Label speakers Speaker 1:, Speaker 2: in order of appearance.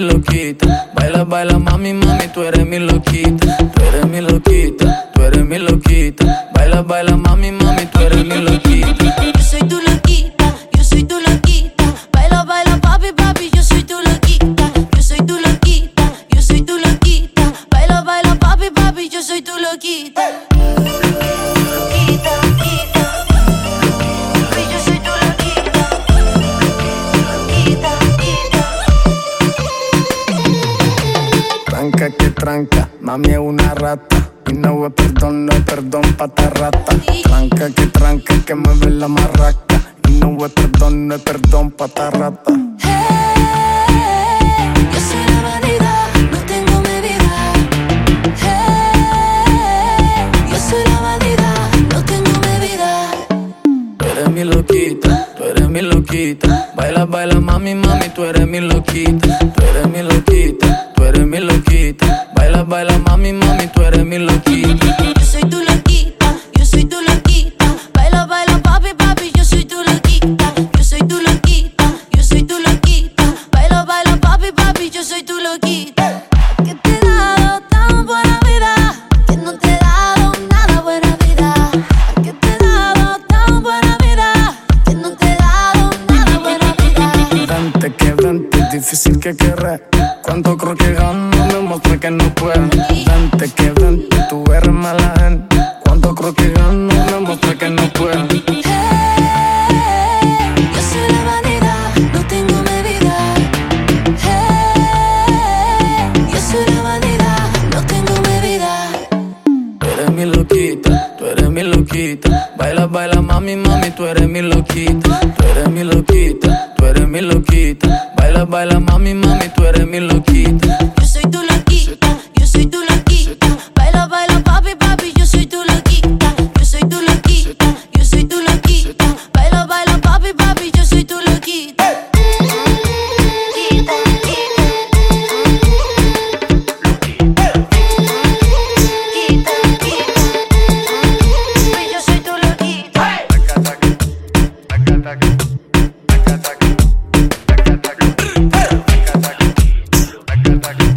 Speaker 1: loquita. Baila, baila, mami, mami, tú eres mi loquita. Tú eres mi loquita, Tranca mami es una rata. Y no es perdón, no es perdón pa' esta rata. Tranca que tranca, que mueve la marraca. Y no es perdón, no es perdón pa' esta rata.
Speaker 2: Hey, yo soy la vanidad, no tengo medida. Hey, yo soy la vanidad, no tengo medida.
Speaker 1: Tú eres mi loquita, tú eres mi loquita. Baila, baila, mami, mami, tú eres mi loquita. Tú eres mi loquita, tú eres mi loquita. Baila, baila, mami, mami, tú eres mi loquita.
Speaker 2: Yo soy tu loquita, yo soy tu loquita. Baila, baila, papi, papi, yo soy tu loquita. Yo soy tu loquita, yo soy tu loquita. Baila, baila, papi, papi, yo soy tu loquita. Que te he dado tan buena vida, que no te he dado nada buena vida. Que te he dado tan buena vida, que no te he dado nada buena vida.
Speaker 1: Vente que vente, difícil que querré. Cuánto creo que gano, que no puedo. Vente que vente, tú eres mala gente. Cuánto creo que gano, me mostré que no puedo.
Speaker 2: Hey, yo soy la vanidad, no tengo medida. Hey, yo soy la vanidad, no tengo medida.
Speaker 1: Tú eres mi loquita, tú eres mi loquita. Baila, baila, mami, mami, tú eres mi loquita. Tú eres mi loquita, tú eres mi loquita. Baila, baila, mami, mami. taca, taca, taca, taca,